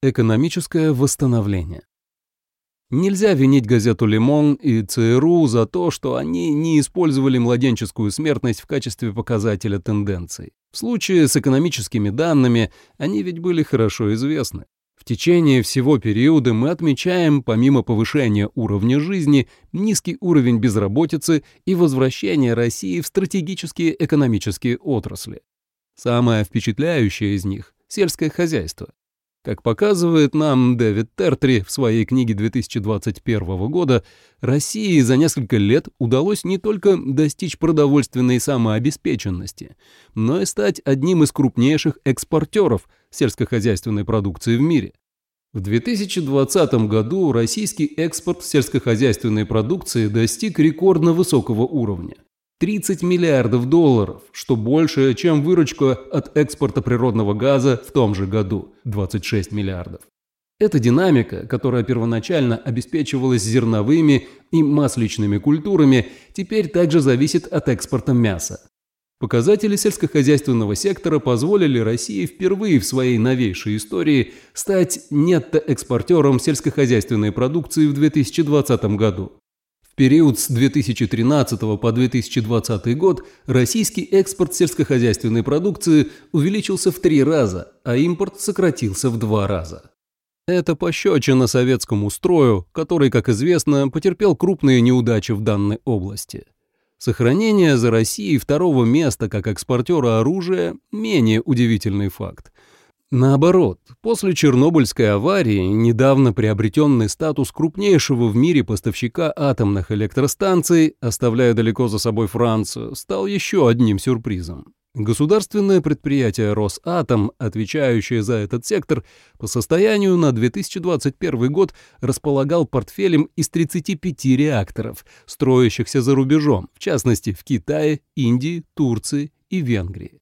Экономическое восстановление. Нельзя винить газету «Лимон» и ЦРУ за то, что они не использовали младенческую смертность в качестве показателя тенденций. В случае с экономическими данными они ведь были хорошо известны. В течение всего периода мы отмечаем, помимо повышения уровня жизни, низкий уровень безработицы и возвращение России в стратегические экономические отрасли. Самое впечатляющее из них – сельское хозяйство. Как показывает нам Дэвид Тертри в своей книге 2021 года, России за несколько лет удалось не только достичь продовольственной самообеспеченности, но и стать одним из крупнейших экспортеров сельскохозяйственной продукции в мире. В 2020 году российский экспорт сельскохозяйственной продукции достиг рекордно высокого уровня. 30 миллиардов долларов, что больше, чем выручка от экспорта природного газа в том же году – 26 миллиардов. Эта динамика, которая первоначально обеспечивалась зерновыми и масличными культурами, теперь также зависит от экспорта мяса. Показатели сельскохозяйственного сектора позволили России впервые в своей новейшей истории стать нетто-экспортером сельскохозяйственной продукции в 2020 году период с 2013 по 2020 год российский экспорт сельскохозяйственной продукции увеличился в три раза, а импорт сократился в два раза. Это пощечина советскому строю, который, как известно, потерпел крупные неудачи в данной области. Сохранение за Россией второго места как экспортера оружия – менее удивительный факт – Наоборот, после Чернобыльской аварии недавно приобретенный статус крупнейшего в мире поставщика атомных электростанций, оставляя далеко за собой Францию, стал еще одним сюрпризом. Государственное предприятие «Росатом», отвечающее за этот сектор, по состоянию на 2021 год располагал портфелем из 35 реакторов, строящихся за рубежом, в частности в Китае, Индии, Турции и Венгрии.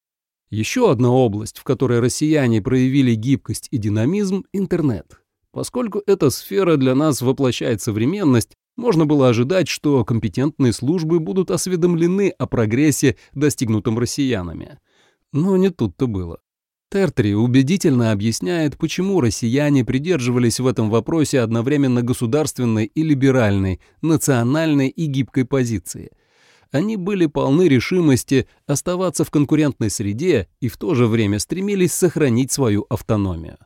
Еще одна область, в которой россияне проявили гибкость и динамизм – интернет. Поскольку эта сфера для нас воплощает современность, можно было ожидать, что компетентные службы будут осведомлены о прогрессе, достигнутом россиянами. Но не тут-то было. Тертри убедительно объясняет, почему россияне придерживались в этом вопросе одновременно государственной и либеральной, национальной и гибкой позиции – они были полны решимости оставаться в конкурентной среде и в то же время стремились сохранить свою автономию.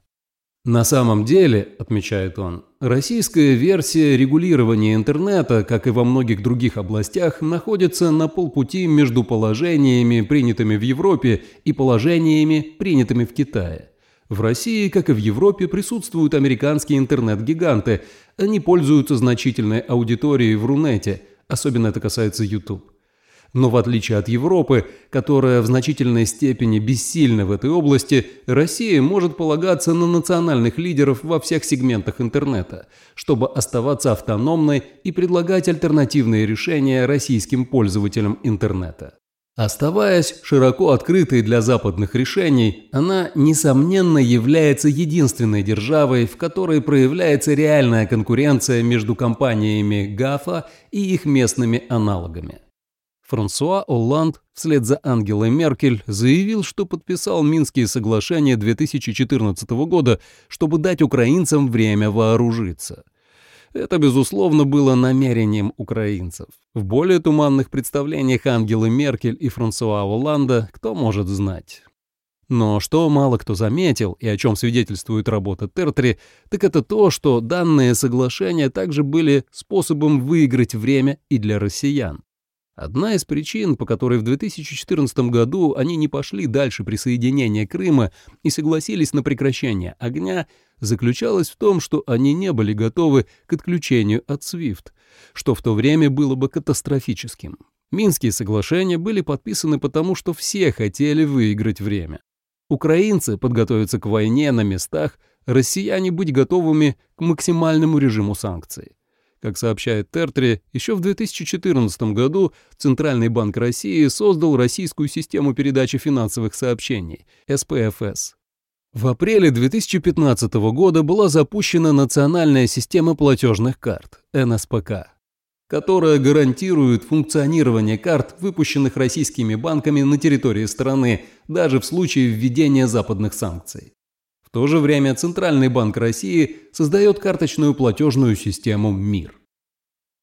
На самом деле, отмечает он, российская версия регулирования интернета, как и во многих других областях, находится на полпути между положениями, принятыми в Европе, и положениями, принятыми в Китае. В России, как и в Европе, присутствуют американские интернет-гиганты. Они пользуются значительной аудиторией в Рунете – Особенно это касается YouTube. Но в отличие от Европы, которая в значительной степени бессильна в этой области, Россия может полагаться на национальных лидеров во всех сегментах интернета, чтобы оставаться автономной и предлагать альтернативные решения российским пользователям интернета. Оставаясь широко открытой для западных решений, она, несомненно, является единственной державой, в которой проявляется реальная конкуренция между компаниями ГАФА и их местными аналогами. Франсуа Олланд вслед за Ангелой Меркель заявил, что подписал Минские соглашения 2014 года, чтобы дать украинцам время вооружиться – это, безусловно, было намерением украинцев. В более туманных представлениях Ангелы Меркель и Франсуа Оланда кто может знать. Но что мало кто заметил, и о чем свидетельствует работа Тертри, так это то, что данные соглашения также были способом выиграть время и для россиян. Одна из причин, по которой в 2014 году они не пошли дальше присоединения Крыма и согласились на прекращение огня, заключалась в том, что они не были готовы к отключению от SWIFT, что в то время было бы катастрофическим. Минские соглашения были подписаны потому, что все хотели выиграть время. Украинцы подготовиться к войне на местах, россияне быть готовыми к максимальному режиму санкций. Как сообщает Тертри, еще в 2014 году Центральный банк России создал российскую систему передачи финансовых сообщений – СПФС. В апреле 2015 года была запущена национальная система платежных карт – НСПК, которая гарантирует функционирование карт, выпущенных российскими банками на территории страны, даже в случае введения западных санкций В то же время Центральный банк России создает карточную платежную систему МИР.